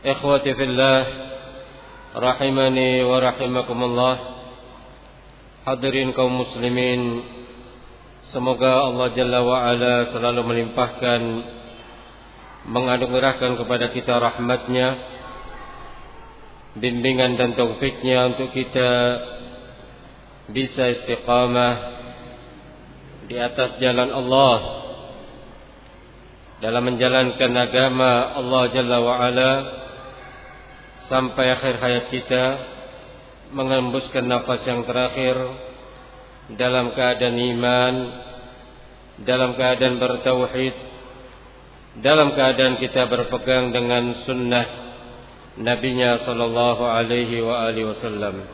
Ikhwati fillah Rahimani wa rahimakumullah. Hadirin kaum muslimin Semoga Allah Jalla wa'ala selalu melimpahkan Menganugerahkan kepada kita rahmatnya Bimbingan dan taufiknya untuk kita Bisa istiqamah Di atas jalan Allah Dalam menjalankan agama Allah Jalla wa'ala sampai akhir hayat kita mengembuskan nafas yang terakhir dalam keadaan iman dalam keadaan bertauhid dalam keadaan kita berpegang dengan sunnah nabinya sallallahu alaihi wa alihi wasallam.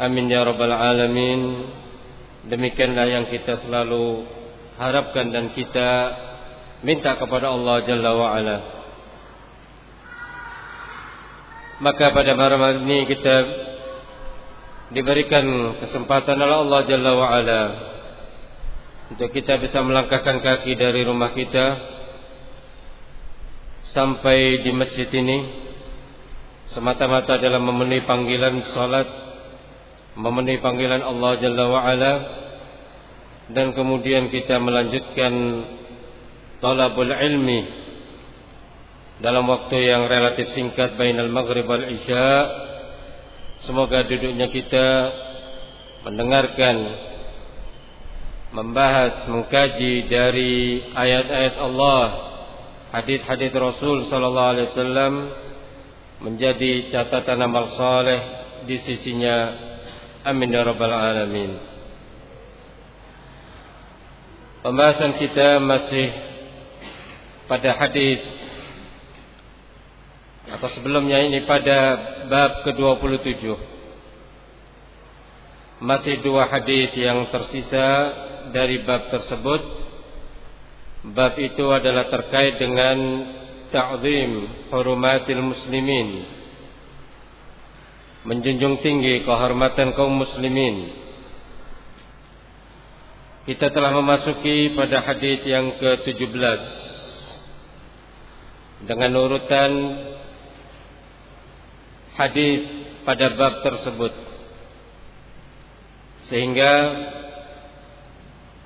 Amin ya rabbal alamin. Demikianlah yang kita selalu harapkan dan kita minta kepada Allah jalla wa ala Maka pada malam ini kita diberikan kesempatan oleh Allah Jalla wa Ala untuk kita bisa melangkahkan kaki dari rumah kita sampai di masjid ini. Semata-mata dalam memenuhi panggilan salat, memenuhi panggilan Allah Jalla wa Ala dan kemudian kita melanjutkan talabul ilmi dalam waktu yang relatif singkat bainal maghrib wal isya semoga duduknya kita mendengarkan membahas mengkaji dari ayat-ayat Allah hadis-hadis Rasul sallallahu alaihi wasallam menjadi catatan amal saleh di sisinya. Amin ya rabbal alamin. Pembahasan kita masih pada hadis atau sebelumnya ini pada bab ke-27. Masih dua hadis yang tersisa dari bab tersebut. Bab itu adalah terkait dengan ta'zim hurumatil muslimin. Menjunjung tinggi kehormatan kaum muslimin. Kita telah memasuki pada hadis yang ke-17 dengan urutan hadis pada bab tersebut. Sehingga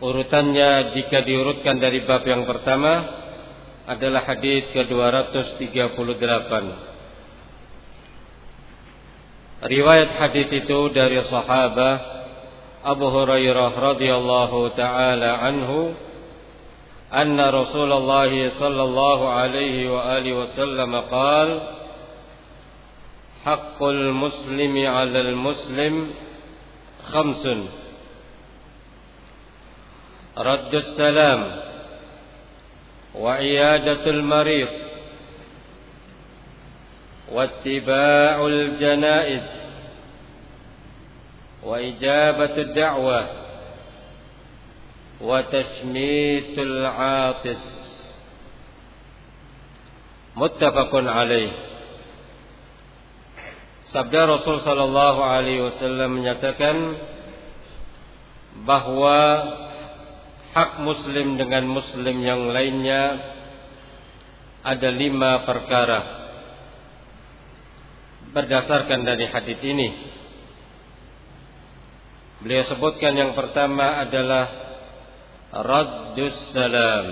urutannya jika diurutkan dari bab yang pertama adalah hadis ke-238 riwayat hadis itu dari sahabat Abu Hurairah radhiyallahu taala anhu anna Rasulullah sallallahu alaihi wa alihi wasallam qala حق المسلم على المسلم خمس. رد السلام. وعيادة المريض. واتباع الجنائز. وإجابة الدعوة. وتشميت العاطس. متفق عليه. Sabda Rasul sallallahu alaihi wasallam menyatakan bahwa hak muslim dengan muslim yang lainnya ada lima perkara berdasarkan dari hadis ini. Beliau sebutkan yang pertama adalah raddus salam.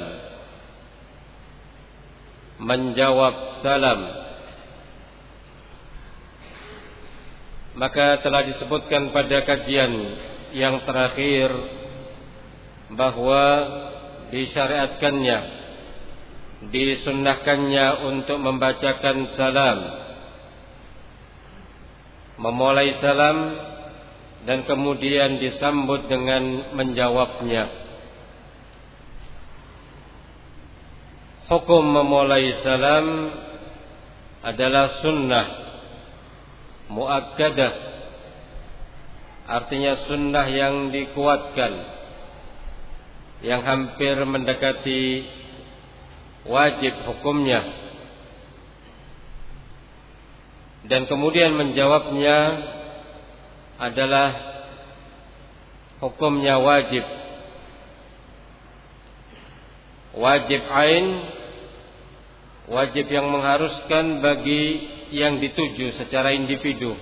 Menjawab salam. Maka telah disebutkan pada kajian yang terakhir bahwa disyariatkannya disunnahkannya untuk membacakan salam. Memulai salam dan kemudian disambut dengan menjawabnya. Hukum memulai salam adalah sunnah muakkadah. Artinya sunnah yang dikuatkan yang hampir mendekati wajib hukumnya. Dan kemudian menjawabnya adalah hukumnya wajib. Wajib ain wajib yang mengharuskan bagi yang dituju secara individu.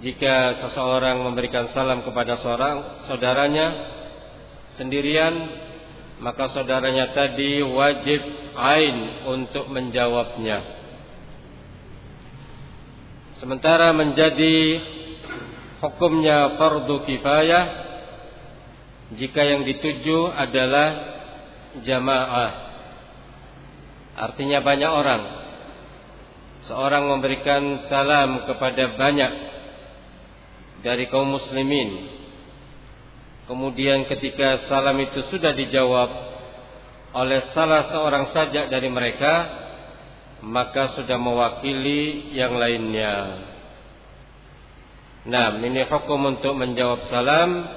Jika seseorang memberikan salam kepada seorang saudaranya sendirian, maka saudaranya tadi wajib ain untuk menjawabnya. Sementara menjadi hukumnya fardu kifayah jika yang dituju adalah jamaah Artinya banyak orang. Seorang memberikan salam kepada banyak Dari kaum muslimin. Kemudian ketika salam itu sudah dijawab Oleh salah seorang saja dari mereka Maka sudah mewakili yang lainnya. Nah ini hukum untuk menjawab salam.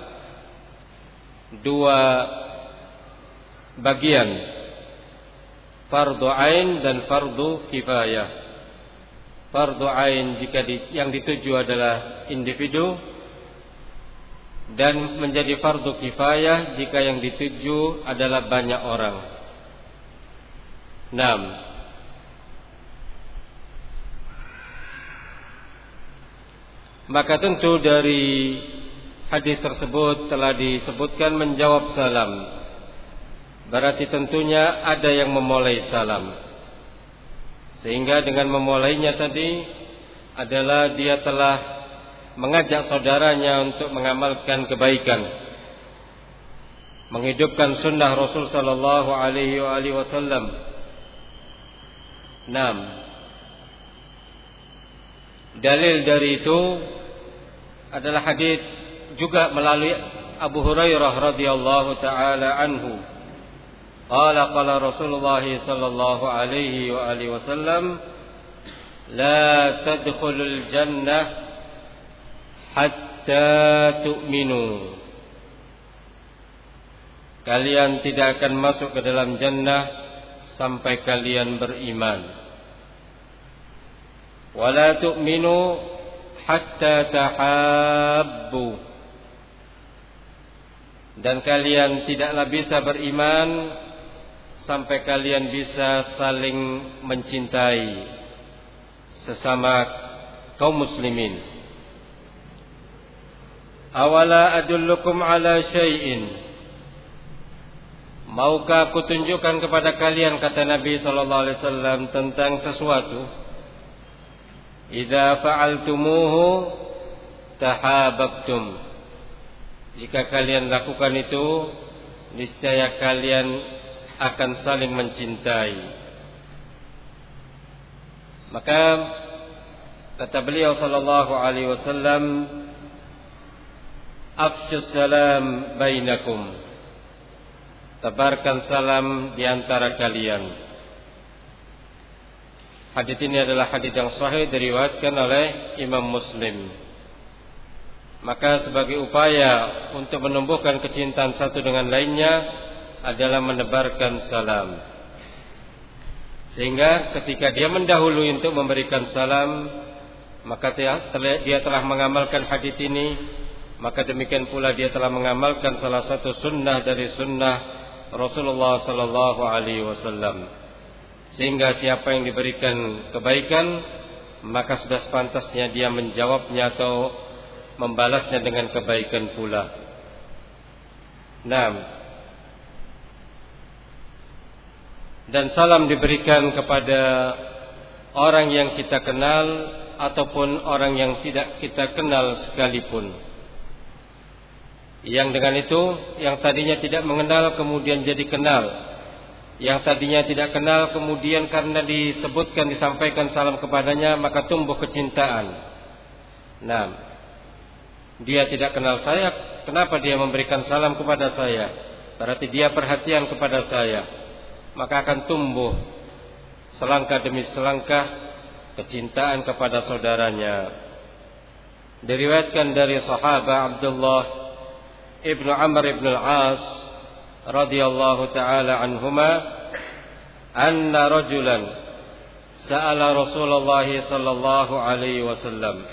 Dua bagian fardu ain dan fardu kifayah. Fardu ain jika di, yang dituju adalah individu dan menjadi fardu kifayah jika yang dituju adalah banyak orang. 6. Maka tentu dari hadis tersebut telah disebutkan menjawab salam Berarti tentunya ada yang memulai salam. Sehingga dengan memulainya tadi Adalah dia telah Mengajak saudaranya untuk mengamalkan kebaikan. Menghidupkan sunnah Rasul Sallallahu Alaihi Wasallam. Enam Dalil dari itu adalah hadis juga melalui Abu Hurairah radhiyallahu taala anhu Qala qala Rasulullah sallallahu alaihi wa alihi wasallam la tadkhulul jannah hatta tu'minu. Kalian tidak akan masuk ke dalam jannah sampai kalian beriman. Wala tu'minu hatta tahabbu. Dan kalian tidaklah bisa beriman sampai kalian bisa saling mencintai sesama kaum muslimin. Awala adullukum ala syai'in? Maukah aku tunjukkan kepada kalian kata Nabi sallallahu alaihi wasallam tentang sesuatu? Idza fa'altumuhu tahabbtum. Jika kalian lakukan itu niscaya kalian akan saling mencintai. Maka kata beliau sallallahu alaihi wasallam Afshus salam bainakum. Tebarkan salam di antara kalian. Hadis ini adalah hadis yang sahih diriwayatkan oleh Imam Muslim. Maka sebagai upaya untuk menumbuhkan kecintaan satu dengan lainnya adalah menebarkan salam. Sehingga ketika dia mendahului untuk memberikan salam, maka dia telah mengamalkan hadis ini, maka demikian pula dia telah mengamalkan salah satu sunnah dari sunnah Rasulullah sallallahu alaihi wasallam. Sehingga siapa yang diberikan kebaikan, maka sudah sepantasnya dia menjawabnya atau membalasnya dengan kebaikan pula. Nah, dan salam diberikan kepada orang yang kita kenal ataupun orang yang tidak kita kenal sekalipun. Yang dengan itu, yang tadinya tidak mengenal kemudian jadi kenal. Yang tadinya tidak kenal kemudian karena disebutkan disampaikan salam kepadanya maka tumbuh kecintaan. Nah, dia tidak kenal saya, kenapa dia memberikan salam kepada saya? Berarti dia perhatian kepada saya maka akan tumbuh selangkah demi selangkah kecintaan kepada saudaranya. Diriwayatkan dari sahabat Abdullah ibnu Amr ibn al-As radhiyallahu taala anhuma anna rajulan sa'ala Rasulullah sallallahu alaihi wasallam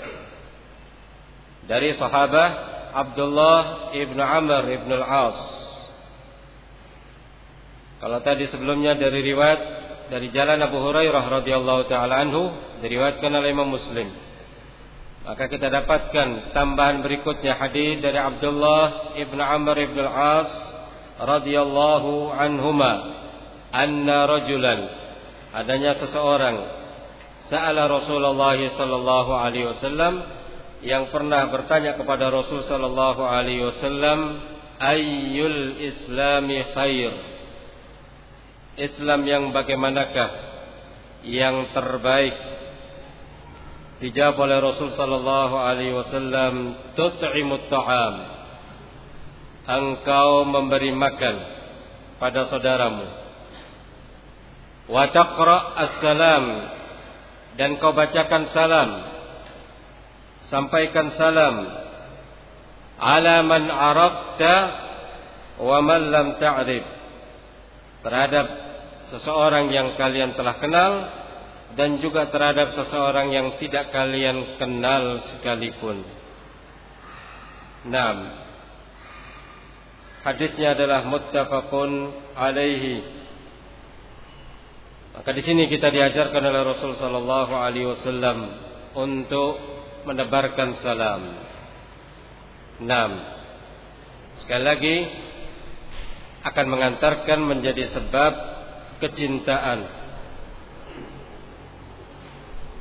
dari sahabat Abdullah ibnu Amr ibn al-As kalau tadi sebelumnya dari riwayat dari jalan Abu Hurairah radhiyallahu taala anhu diriwayatkan oleh Imam Muslim. Maka kita dapatkan tambahan berikutnya hadis dari Abdullah ibn Amr ibn al-As radhiyallahu anhuma anna rajulan adanya seseorang sa'ala Rasulullah sallallahu alaihi wasallam yang pernah bertanya kepada Rasul sallallahu alaihi wasallam ayyul islami khair Islam yang bagaimanakah? Yang terbaik. Dijawab oleh Rasul sallallahu alaihi wasallam tut'imut ta'am engkau memberi makan pada saudaramu. Wa taqra as-salam. Dan kau bacakan salam. Sampaikan salam. Ala man arafta wa man lam ta'rif terhadap seseorang yang kalian telah kenal dan juga terhadap seseorang yang tidak kalian kenal sekalipun. Naam. Hadisnya adalah muttafaqun alaihi. Maka di sini kita diajarkan oleh Rasul sallallahu alaihi wasallam untuk menebarkan salam. Naam. Sekali lagi akan mengantarkan menjadi sebab kecintaan.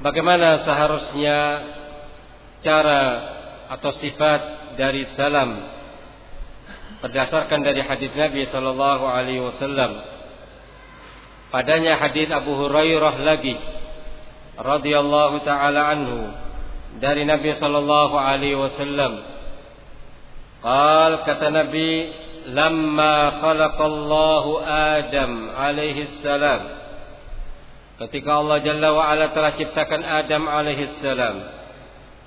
Bagaimana seharusnya cara atau sifat dari salam berdasarkan dari hadis Nabi sallallahu alaihi wasallam. Padanya hadis Abu Hurairah lagi radhiyallahu taala anhu dari Nabi sallallahu alaihi wasallam. Qal kata Nabi lamma khalaqallahu Adam alaihi salam. Ketika Allah Jalla wa ala telah ciptakan Adam alaihi salam.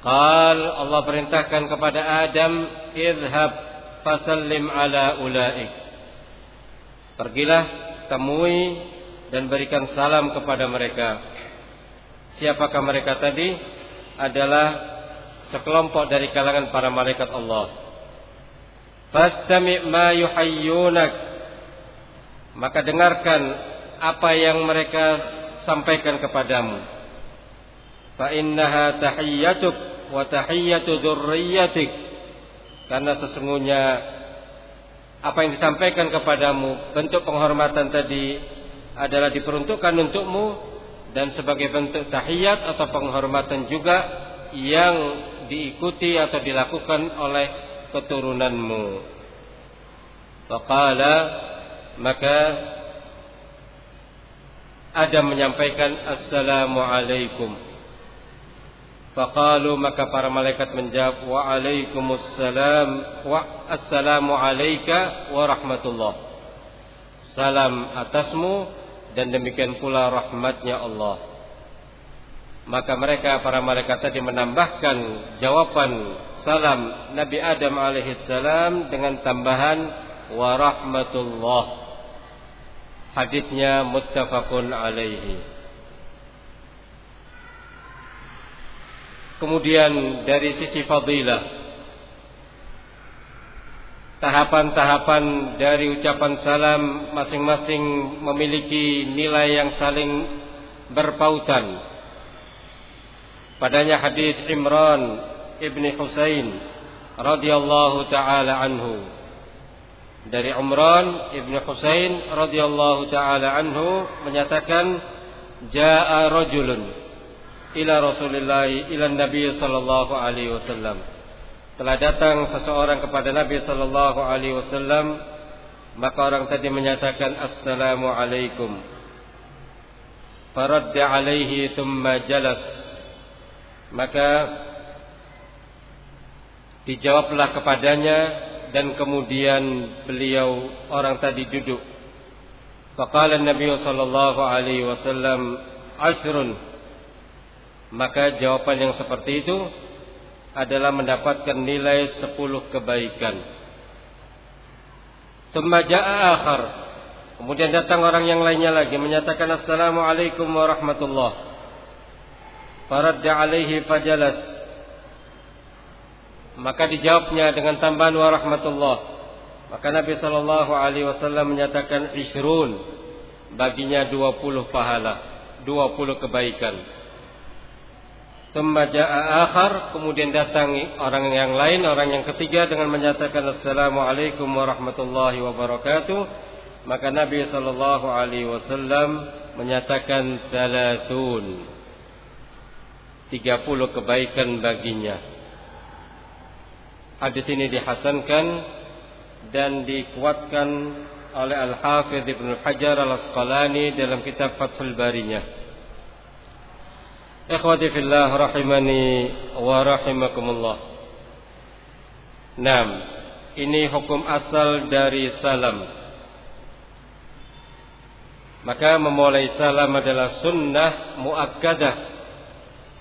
Qal Allah perintahkan kepada Adam izhab fasallim ala ulaik. Pergilah temui dan berikan salam kepada mereka. Siapakah mereka tadi? Adalah sekelompok dari kalangan para malaikat Allah Fastami' ma yuhayyunak. Maka dengarkan apa yang mereka sampaikan kepadamu. Fa innaha tahiyyatuk wa tahiyyatu dzurriyyatik. Karena sesungguhnya apa yang disampaikan kepadamu bentuk penghormatan tadi adalah diperuntukkan untukmu dan sebagai bentuk tahiyat atau penghormatan juga yang diikuti atau dilakukan oleh keturunanmu. Faqala maka Adam menyampaikan assalamu alaikum. Faqalu maka para malaikat menjawab wa alaikumussalam wa assalamu alayka wa rahmatullah. Salam atasmu dan demikian pula rahmatnya Allah. Maka mereka para malaikat tadi menambahkan jawaban salam Nabi Adam alaihissalam dengan tambahan wa rahmatullah. Hadisnya muttafaqun alaihi. Kemudian dari sisi fadilah tahapan-tahapan dari ucapan salam masing-masing memiliki nilai yang saling berpautan. Padanya hadis Imran ibni Husain radhiyallahu taala anhu. Dari Umran ibnu Husain radhiyallahu taala anhu menyatakan jaa rajulun ila Rasulillah ila Nabi sallallahu alaihi wasallam. Telah datang seseorang kepada Nabi sallallahu alaihi wasallam maka orang tadi menyatakan assalamu alaikum faradda alaihi thumma jalas maka dijawablah kepadanya dan kemudian beliau orang tadi duduk. Faqala Nabi sallallahu alaihi wasallam asrun. Maka jawaban yang seperti itu adalah mendapatkan nilai 10 kebaikan. Thumma jaa. Kemudian datang orang yang lainnya lagi menyatakan assalamualaikum warahmatullah. Faradda alaihi fajalas maka dijawabnya dengan tambahan wa rahmatullah. Maka Nabi sallallahu alaihi wasallam menyatakan ishrun baginya 20 pahala, 20 kebaikan. Thumma akhar, kemudian datang orang yang lain, orang yang ketiga dengan menyatakan assalamualaikum warahmatullahi wabarakatuh. Maka Nabi sallallahu alaihi wasallam menyatakan salatun 30 kebaikan baginya. Hadis ini dihasankan dan dikuatkan oleh Al-Hafidh Ibn Hajar Al-Asqalani dalam kitab Fathul Barinya. Ikhwati fillah rahimani wa rahimakumullah. Naam, ini hukum asal dari salam. Maka memulai salam adalah sunnah muakkadah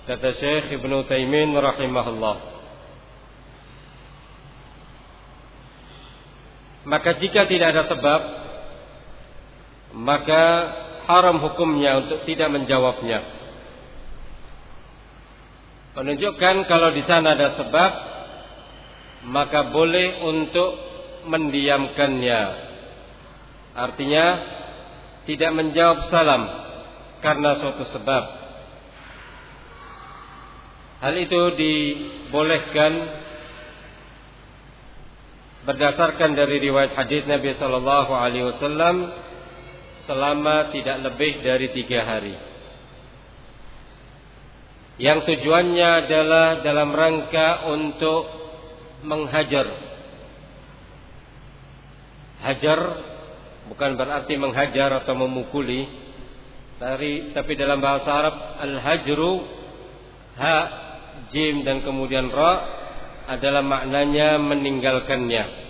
kata Syekh Ibn Taimin rahimahullah. Maka jika tidak ada sebab Maka haram hukumnya untuk tidak menjawabnya. Menunjukkan kalau di sana ada sebab Maka boleh untuk mendiamkannya. Artinya Tidak menjawab salam Karena suatu sebab Hal itu dibolehkan berdasarkan dari riwayat hadis Nabi Shallallahu Alaihi Wasallam selama tidak lebih dari tiga hari. Yang tujuannya adalah dalam rangka untuk menghajar. Hajar bukan berarti menghajar atau memukuli, tapi, dalam bahasa Arab al-hajru ha jim dan kemudian ra adalah maknanya meninggalkannya.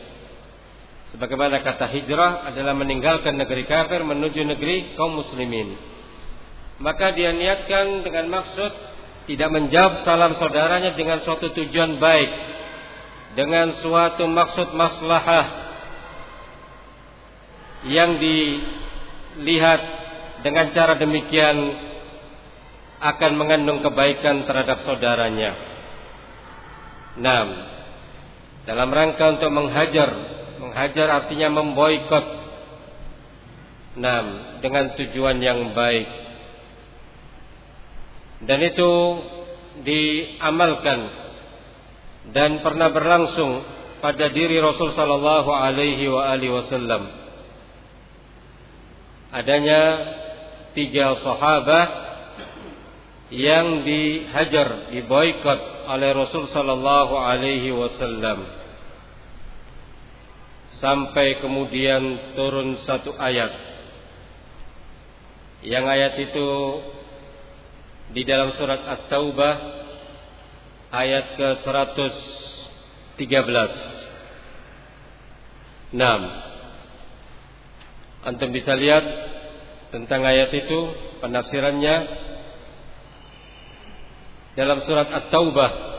Sebagaimana kata hijrah adalah meninggalkan negeri kafir menuju negeri kaum muslimin. Maka dia niatkan dengan maksud tidak menjawab salam saudaranya dengan suatu tujuan baik. Dengan suatu maksud maslahah yang dilihat dengan cara demikian akan mengandung kebaikan terhadap saudaranya. Nah, dalam rangka untuk menghajar, menghajar artinya memboikot. Nah, dengan tujuan yang baik. Dan itu diamalkan dan pernah berlangsung pada diri Rasul sallallahu alaihi wasallam. Adanya tiga sahabat yang dihajar, diboikot oleh Rasul sallallahu alaihi wasallam. Sampai kemudian turun satu ayat. Yang ayat itu di dalam surat At-Taubah ayat ke-113 6 Antum bisa lihat tentang ayat itu penafsirannya dalam surat At-Taubah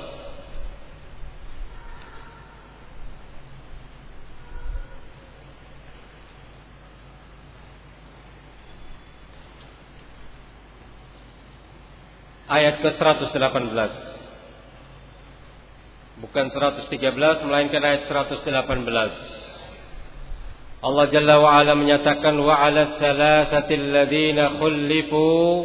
ayat ke-118 bukan 113 melainkan ayat 118. Allah Jalla wa ala menyatakan wa ala salasatil ladina khulifu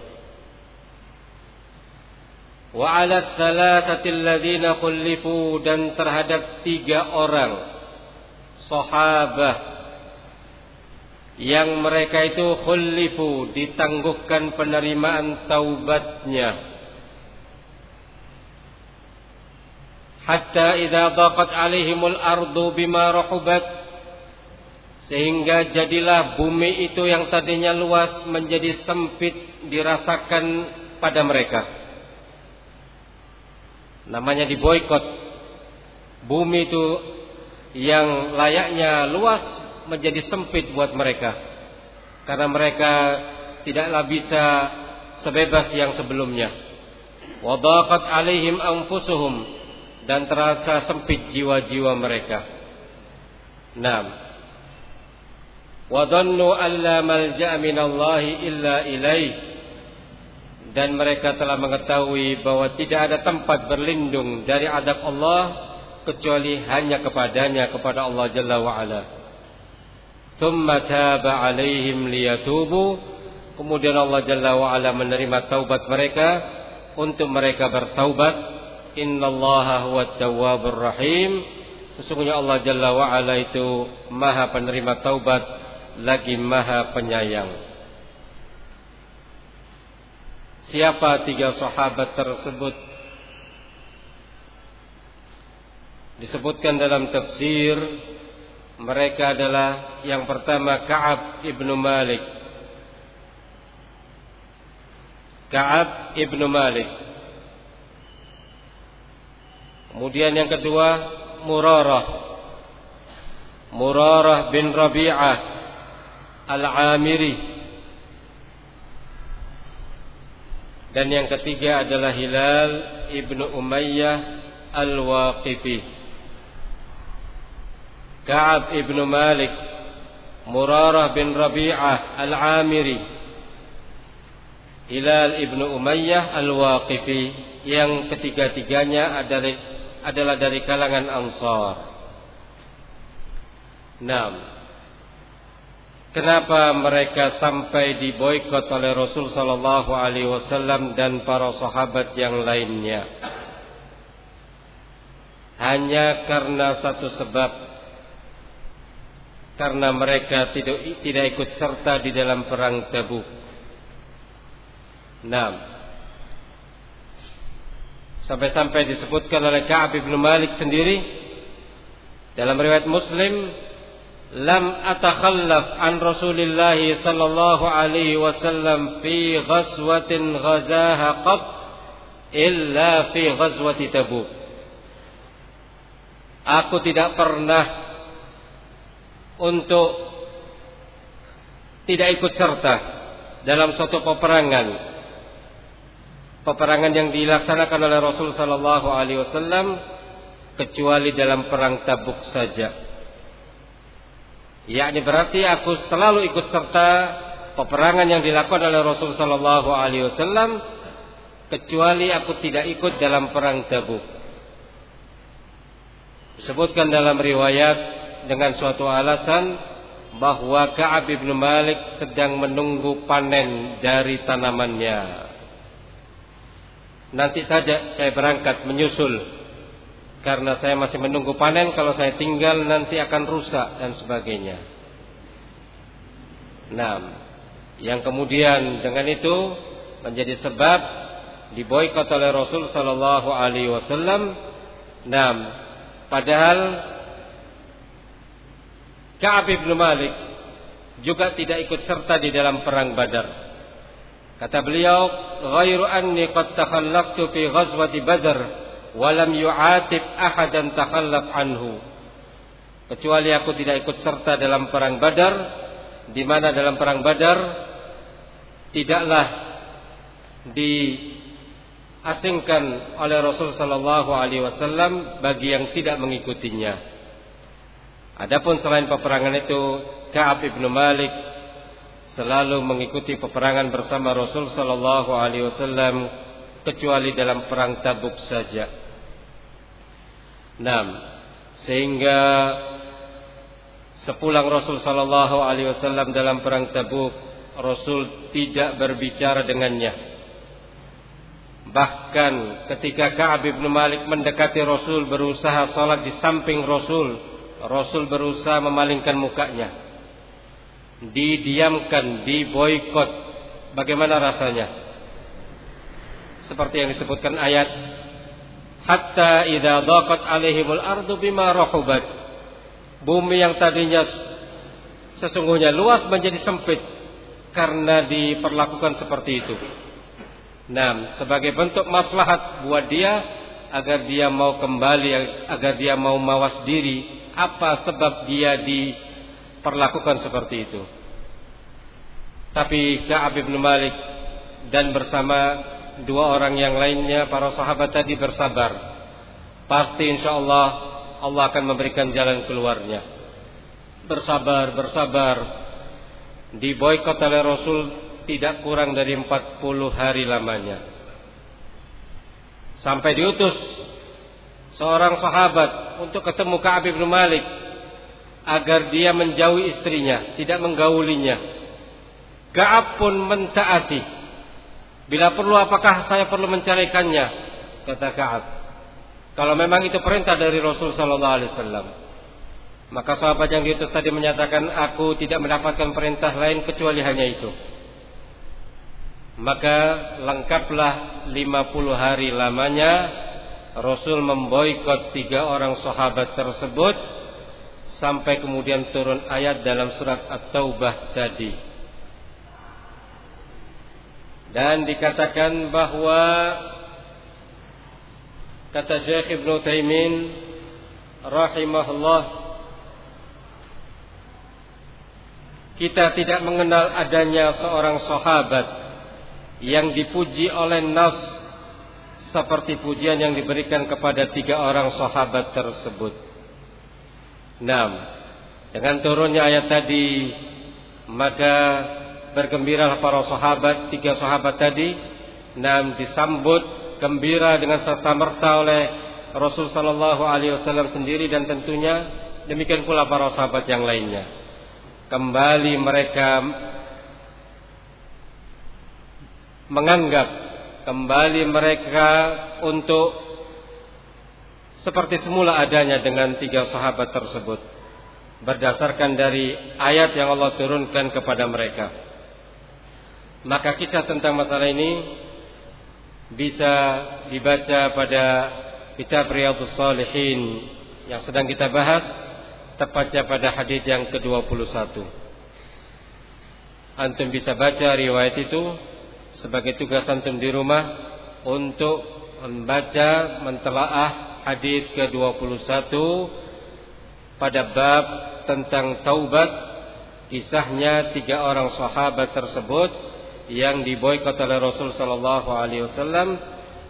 wa ala thalathati alladziina dan terhadap tiga orang sahabah yang mereka itu khullifu ditangguhkan penerimaan taubatnya. Hatta idza daqat alaihimul ardu bima rahubat sehingga jadilah bumi itu yang tadinya luas menjadi sempit dirasakan pada mereka namanya diboikot bumi itu yang layaknya luas menjadi sempit buat mereka karena mereka tidaklah bisa sebebas yang sebelumnya wadaqat alaihim anfusuhum dan terasa sempit jiwa-jiwa mereka. Naam. Wa dhannu alla malja'a minallahi illa ilaih. Dan mereka telah mengetahui bahwa tidak ada tempat berlindung dari adab Allah kecuali hanya kepadanya kepada Allah Jalla wa ala. Thumma taba alaihim liyatubu. Kemudian Allah Jalla wa ala menerima taubat mereka untuk mereka bertaubat innallaha huwa tawwabur rahim sesungguhnya Allah Jalla wa ala itu maha penerima taubat lagi maha penyayang siapa tiga sahabat tersebut? Disebutkan dalam tafsir mereka adalah yang pertama Ka'ab ibnu Malik. Ka'ab ibnu Malik. Kemudian yang kedua Murarah. Murarah bin Rabi'ah Al-Amiri Dan yang ketiga adalah Hilal ibnu Umayyah Al-Waqifi. Ka'ab ibnu Malik Murarah bin Rabi'ah Al-Amiri. Hilal ibnu Umayyah Al-Waqifi Yang ketiga-tiganya adalah adalah dari kalangan Ansar. Nah, kenapa mereka sampai diboikot oleh Rasul sallallahu alaihi wasallam dan para sahabat yang lainnya? Hanya karena satu sebab karena mereka tidak tidak ikut serta di dalam perang Tabuk. Nah, Sampai-sampai disebutkan oleh Ka'ab bin Malik sendiri dalam riwayat Muslim, "Lam atakhallaf an Rasulillah sallallahu alaihi wasallam fi ghazwatin ghazaha qat illa fi ghazwati Tabuk." Aku tidak pernah untuk tidak ikut serta dalam suatu peperangan peperangan yang dilaksanakan oleh Rasul sallallahu alaihi wasallam kecuali dalam perang Tabuk saja. Yakni berarti aku selalu ikut serta peperangan yang dilakukan oleh Rasul sallallahu alaihi wasallam kecuali aku tidak ikut dalam perang Tabuk. Disebutkan dalam riwayat dengan suatu alasan bahwa Ka'ab bin Malik sedang menunggu panen dari tanamannya. Nanti saja saya berangkat menyusul karena saya masih menunggu panen kalau saya tinggal nanti akan rusak dan sebagainya. Nah, yang kemudian dengan itu menjadi sebab diboikot oleh Rasul sallallahu alaihi wasallam. Nah, padahal Ka'ab bin Malik juga tidak ikut serta di dalam perang Badar. Kata beliau, "Ghairu anni qad takhallaftu fi ghazwati Badr wa lam yu'atib ahadan takhallaf anhu." kecuali aku tidak ikut serta dalam perang Badar di mana dalam perang Badar tidaklah diasingkan oleh Rasul sallallahu alaihi wasallam bagi yang tidak mengikutinya. Adapun selain peperangan itu Ka'ab bin Malik selalu mengikuti peperangan bersama Rasul sallallahu alaihi wasallam kecuali dalam perang Tabuk saja. 6. Sehingga Sepulang Rasul sallallahu alaihi wasallam dalam perang Tabuk, Rasul tidak berbicara dengannya. Bahkan ketika Ka'ab bin Malik mendekati Rasul berusaha salat di samping Rasul, Rasul berusaha memalingkan mukanya. Didiamkan, diboikot. Bagaimana rasanya? Seperti yang disebutkan ayat, "Hatta idza dhaqat alaihimul ardu bima rahubat." Bumi yang tadinya sesungguhnya luas menjadi sempit karena diperlakukan seperti itu. Nah, sebagai bentuk maslahat buat dia agar dia mau kembali, agar dia mau mawas diri, apa sebab dia diperlakukan seperti itu? Tapi Ka'ab bin Malik dan bersama dua orang yang lainnya para sahabat tadi bersabar. Pasti insya Allah Allah akan memberikan jalan keluarnya. Bersabar, bersabar. Diboykot oleh Rasul tidak kurang dari 40 hari lamanya. Sampai diutus seorang sahabat untuk ketemu Ka'ab bin Malik agar dia menjauhi istrinya, tidak menggaulinya. Ka'ab pun mentaati. Bila perlu apakah saya perlu mencarikannya? Kata Ka'ab. Kalau memang itu perintah dari Rasul sallallahu alaihi wasallam. Maka sahabat yang diutus tadi menyatakan aku tidak mendapatkan perintah lain kecuali hanya itu. Maka lengkaplah 50 hari lamanya Rasul memboikot tiga orang sahabat tersebut sampai kemudian turun ayat dalam surat At-Taubah tadi. Dan dikatakan bahwa Kata Syekh Ibn Taimin rahimahullah kita tidak mengenal adanya seorang sahabat yang dipuji oleh nas seperti pujian yang diberikan kepada tiga orang sahabat tersebut. Enam. Dengan turunnya ayat tadi maka bergembiralah para sahabat, tiga sahabat tadi. Enam disambut gembira dengan serta merta oleh Rasul sallallahu alaihi wasallam sendiri dan tentunya demikian pula para sahabat yang lainnya. Kembali mereka menganggap kembali mereka untuk seperti semula adanya dengan tiga sahabat tersebut berdasarkan dari ayat yang Allah turunkan kepada mereka. Maka kisah tentang masalah ini bisa dibaca pada kitab Riyadhus Salihin yang sedang kita bahas tepatnya pada hadis yang ke-21. Antum bisa baca riwayat itu sebagai tugas antum di rumah untuk membaca mentelaah hadis ke-21 pada bab tentang taubat kisahnya tiga orang sahabat tersebut yang diboikot oleh Rasul sallallahu alaihi wasallam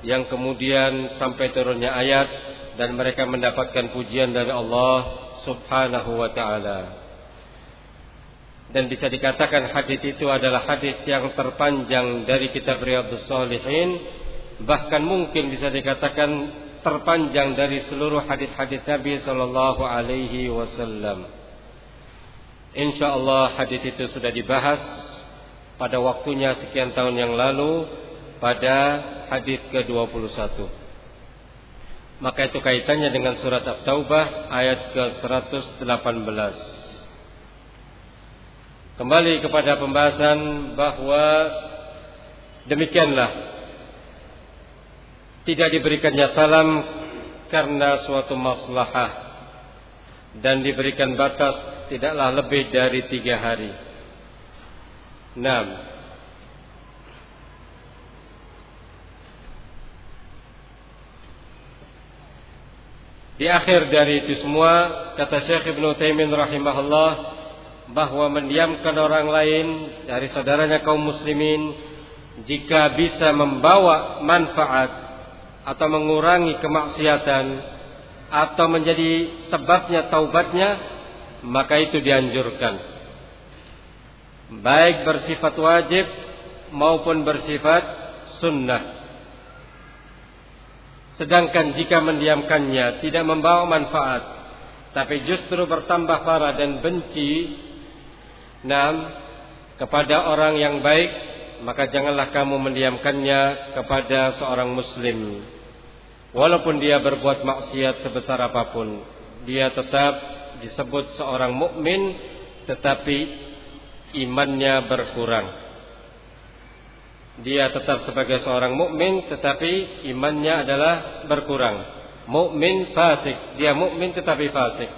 yang kemudian sampai turunnya ayat dan mereka mendapatkan pujian dari Allah Subhanahu wa taala. Dan bisa dikatakan hadis itu adalah hadis yang terpanjang dari kitab Riyadhus Shalihin, bahkan mungkin bisa dikatakan terpanjang dari seluruh hadis-hadis Nabi sallallahu alaihi wasallam. Insyaallah hadis itu sudah dibahas pada waktunya sekian tahun yang lalu pada hadis ke-21. Maka itu kaitannya dengan surat At-Taubah ayat ke-118. Kembali kepada pembahasan bahwa demikianlah tidak diberikannya salam karena suatu maslahah dan diberikan batas tidaklah lebih dari tiga hari. Naam. Di akhir dari itu semua kata Syekh Ibn Taimin rahimahullah bahwa mendiamkan orang lain dari saudaranya kaum muslimin jika bisa membawa manfaat atau mengurangi kemaksiatan atau menjadi sebabnya taubatnya maka itu dianjurkan baik bersifat wajib maupun bersifat sunnah Sedangkan jika mendiamkannya tidak membawa manfaat, tapi justru bertambah parah dan benci, enam kepada orang yang baik, maka janganlah kamu mendiamkannya kepada seorang muslim. Walaupun dia berbuat maksiat sebesar apa pun, dia tetap disebut seorang mukmin, tetapi imannya berkurang dia tetap sebagai seorang mukmin tetapi imannya adalah berkurang. Mukmin fasik, dia mukmin tetapi fasik.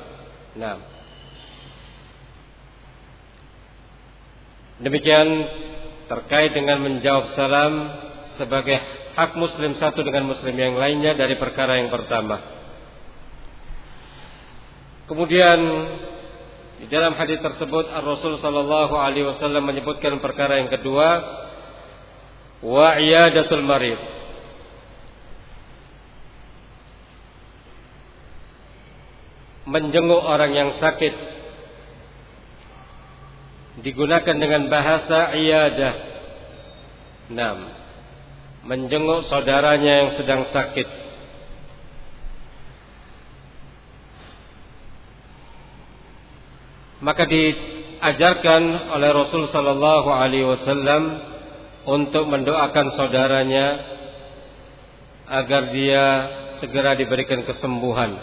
Nah. Demikian terkait dengan menjawab salam sebagai hak muslim satu dengan muslim yang lainnya dari perkara yang pertama. Kemudian di dalam hadis tersebut Rasul sallallahu alaihi wasallam menyebutkan perkara yang kedua wa iyadatul marid. Menjenguk orang yang sakit digunakan dengan bahasa iyadah. Enam menjenguk saudaranya yang sedang sakit maka diajarkan oleh Rasul sallallahu alaihi wasallam untuk mendoakan saudaranya agar dia segera diberikan kesembuhan.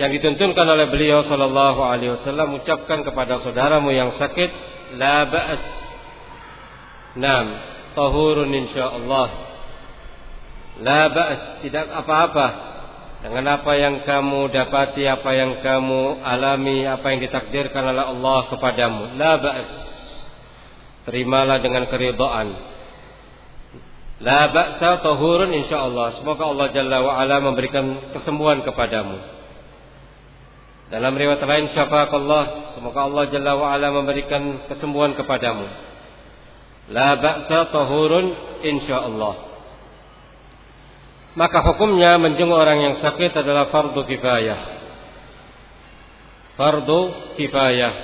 Yang dituntunkan oleh beliau sallallahu alaihi wasallam ucapkan kepada saudaramu yang sakit la ba'as. Nam, tahurun insyaallah. La ba'as, tidak apa-apa dengan apa yang kamu dapati, apa yang kamu alami, apa yang ditakdirkan oleh Allah kepadamu. La ba'as terimalah dengan keridhaan. La ba'sa tahurun insyaallah. Semoga Allah Jalla wa ala memberikan kesembuhan kepadamu. Dalam riwayat lain syafaqallah, semoga Allah Jalla wa ala memberikan kesembuhan kepadamu. La ba'sa tahurun insyaallah. Maka hukumnya menjenguk orang yang sakit adalah fardu kifayah. Fardu kifayah.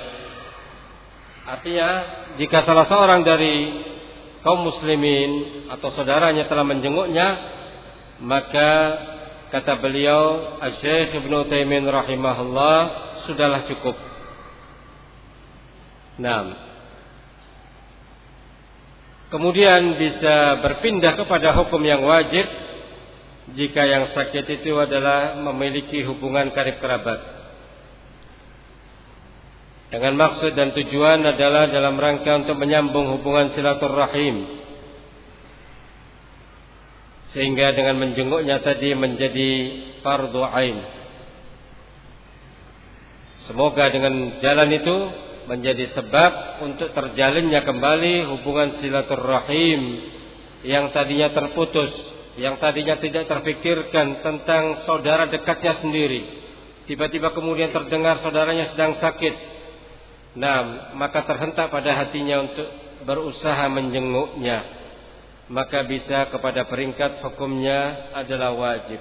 Artinya jika salah seorang dari kaum muslimin atau saudaranya telah menjenguknya maka kata beliau Syekh Ibnu Taimin rahimahullah sudahlah cukup. Nah, kemudian bisa berpindah kepada hukum yang wajib jika yang sakit itu adalah memiliki hubungan karib kerabat. Dengan maksud dan tujuan adalah dalam rangka untuk menyambung hubungan silaturahim. Sehingga dengan menjenguknya tadi menjadi fardu ain. Semoga dengan jalan itu menjadi sebab untuk terjalinnya kembali hubungan silaturahim yang tadinya terputus, yang tadinya tidak terpikirkan tentang saudara dekatnya sendiri. Tiba-tiba kemudian terdengar saudaranya sedang sakit, Nah, maka terhentak pada hatinya untuk berusaha menjenguknya. Maka bisa kepada peringkat hukumnya adalah wajib.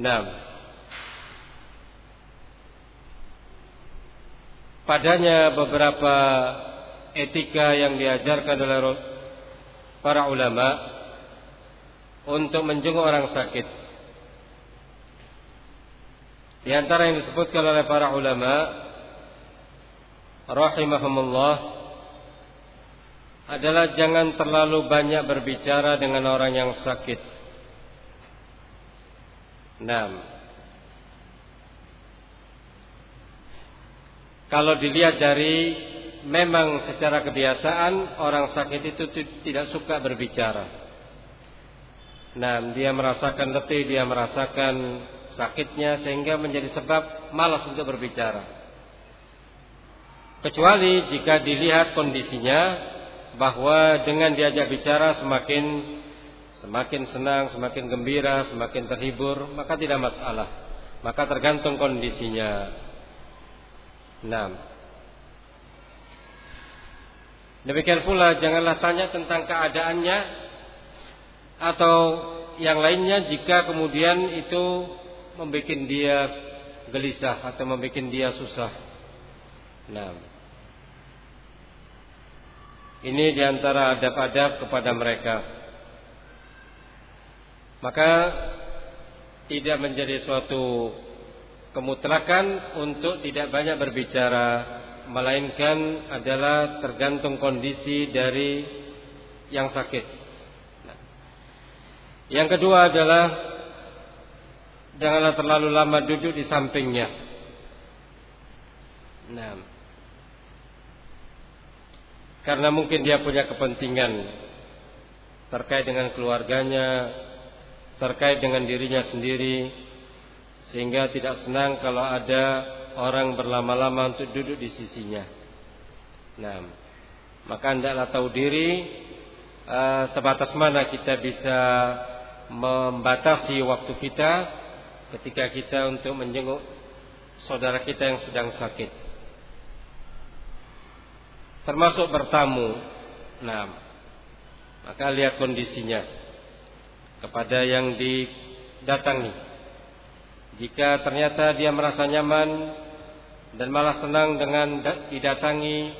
Nah, padanya beberapa etika yang diajarkan oleh para ulama untuk menjenguk orang sakit. Di antara yang disebutkan oleh para ulama rahimahumullah adalah jangan terlalu banyak berbicara dengan orang yang sakit. Nah, kalau dilihat dari memang secara kebiasaan orang sakit itu tidak suka berbicara. Nah, dia merasakan letih, dia merasakan sakitnya sehingga menjadi sebab malas untuk berbicara. Kecuali jika dilihat kondisinya bahwa dengan diajak bicara semakin semakin senang, semakin gembira, semakin terhibur, maka tidak masalah. Maka tergantung kondisinya. Nah, demikian pula janganlah tanya tentang keadaannya atau yang lainnya jika kemudian itu membuat dia gelisah atau membuat dia susah. Nah, ini di antara adab-adab kepada mereka. Maka tidak menjadi suatu kemutlakan untuk tidak banyak berbicara melainkan adalah tergantung kondisi dari yang sakit. Yang kedua adalah janganlah terlalu lama duduk di sampingnya. Nah, karena mungkin dia punya kepentingan terkait dengan keluarganya, terkait dengan dirinya sendiri sehingga tidak senang kalau ada orang berlama-lama untuk duduk di sisinya. Nah, maka hendaklah tahu diri uh, sebatas mana kita bisa membatasi waktu kita ketika kita untuk menjenguk saudara kita yang sedang sakit. Termasuk bertamu. Nah, maka lihat kondisinya kepada yang didatangi. Jika ternyata dia merasa nyaman dan malah senang dengan didatangi,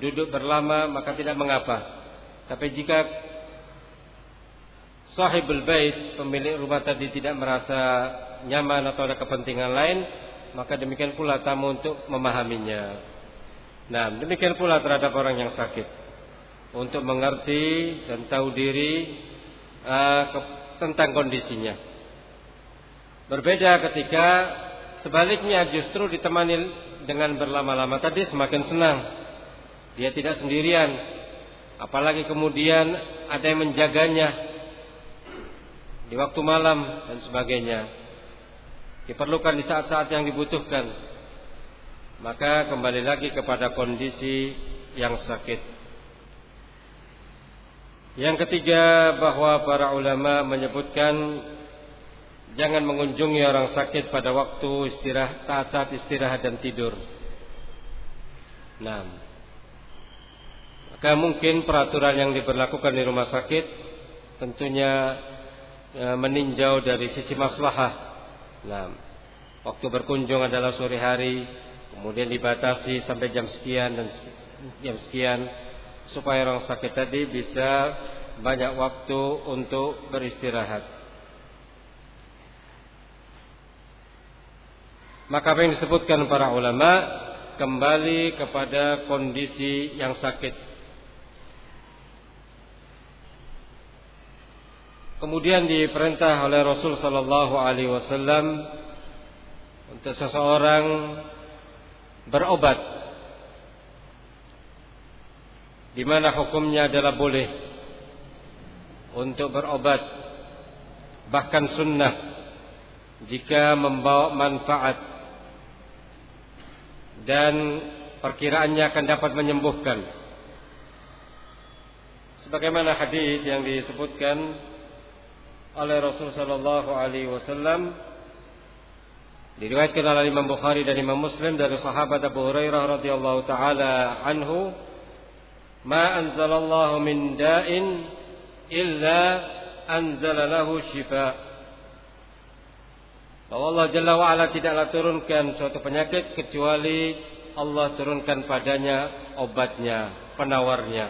duduk berlama, maka tidak mengapa. Tapi jika sahibul bait, pemilik rumah tadi tidak merasa nyaman atau ada kepentingan lain, maka demikian pula tamu untuk memahaminya. Nah, demikian pula terhadap orang yang sakit. Untuk mengerti dan tahu diri uh, tentang kondisinya. Berbeda ketika sebaliknya justru ditemani dengan berlama-lama tadi semakin senang. Dia tidak sendirian. Apalagi kemudian ada yang menjaganya di waktu malam dan sebagainya. Diperlukan di saat-saat yang dibutuhkan. Maka kembali lagi kepada kondisi yang sakit. Yang ketiga bahwa para ulama menyebutkan jangan mengunjungi orang sakit pada waktu istirahat saat-saat istirahat dan tidur. Nah, maka mungkin peraturan yang diberlakukan di rumah sakit tentunya meninjau dari sisi maslahah. Nah, waktu berkunjung adalah sore hari, kemudian dibatasi sampai jam sekian dan jam sekian supaya orang sakit tadi bisa banyak waktu untuk beristirahat. Maka apa yang disebutkan para ulama kembali kepada kondisi yang sakit. Kemudian diperintah oleh Rasul sallallahu alaihi wasallam untuk seseorang berobat. Di mana hukumnya adalah boleh untuk berobat bahkan sunnah jika membawa manfaat. Dan perkiraannya akan dapat menyembuhkan. Sebagaimana hadis yang disebutkan oleh Rasul Shallallahu Alaihi Wasallam. Diriwayatkan oleh Imam Bukhari dan Imam Muslim dari sahabat Abu Hurairah radhiyallahu taala anhu, "Ma anzalallahu min da'in illa anzalalahu shifa." Bahwa Allah Jalla wa'ala tidaklah turunkan suatu penyakit kecuali Allah turunkan padanya obatnya, penawarnya.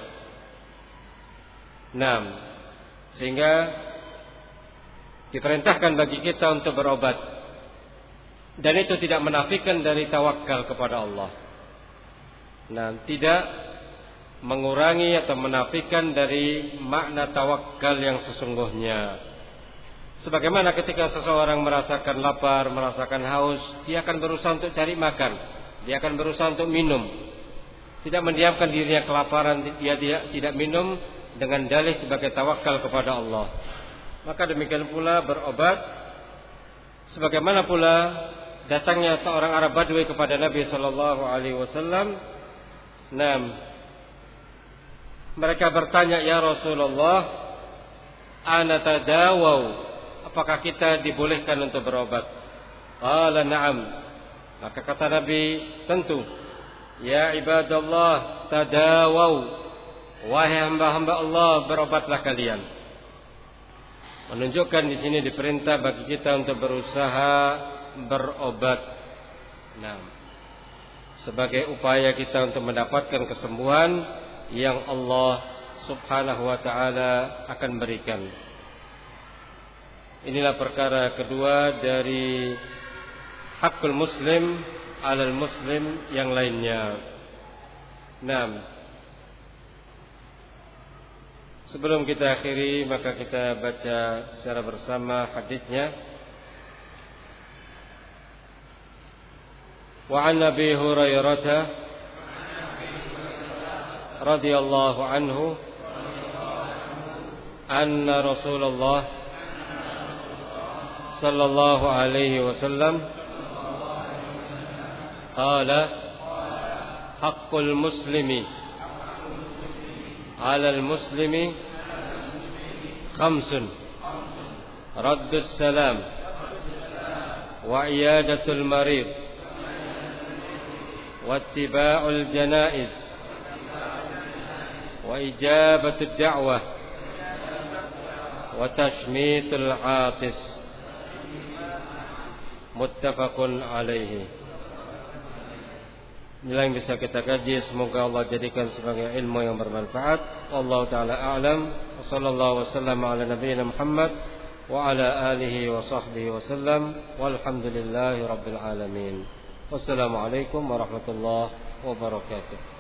Nah, sehingga diperintahkan bagi kita untuk berobat. Dan itu tidak menafikan dari tawakal kepada Allah. Nah, tidak mengurangi atau menafikan dari makna tawakal yang sesungguhnya. Sebagaimana ketika seseorang merasakan lapar, merasakan haus, dia akan berusaha untuk cari makan, dia akan berusaha untuk minum. Tidak mendiamkan dirinya kelaparan, dia tidak, tidak minum dengan dalih sebagai tawakal kepada Allah. Maka demikian pula berobat. Sebagaimana pula datangnya seorang Arab Badui kepada Nabi sallallahu alaihi wasallam. Nam, mereka bertanya, "Ya Rasulullah, anatadawau apakah kita dibolehkan untuk berobat? Qala na'am. Maka kata Nabi tentu. Ya ibadallah tadawau. Wahai hamba-hamba Allah berobatlah kalian menunjukkan di sini diperintah bagi kita untuk berusaha berobat nah sebagai upaya kita untuk mendapatkan kesembuhan yang Allah Subhanahu wa taala akan berikan. Inilah perkara kedua dari hakul muslim alal muslim yang lainnya. Naam. Sebelum kita akhiri maka kita baca secara bersama hadisnya. Wa an Abi Hurairah radhiyallahu anhu anna Rasulullah sallallahu alaihi wasallam qala haqqul muslimi على المسلم خمس. رد السلام وعيادة المريض واتباع الجنائز وإجابة الدعوة وتشميت العاطس. متفق عليه. Inilah yang bisa kita kaji Semoga Allah jadikan sebagai ilmu yang bermanfaat. Allah Ta'ala a'lam. Wa sallallahu wa sallam ala nabiyina Muhammad Wa ala alihi wa sahbihi wa sallam. Walhamdulillahi rabbil alamin. Wassalamualaikum warahmatullahi wabarakatuh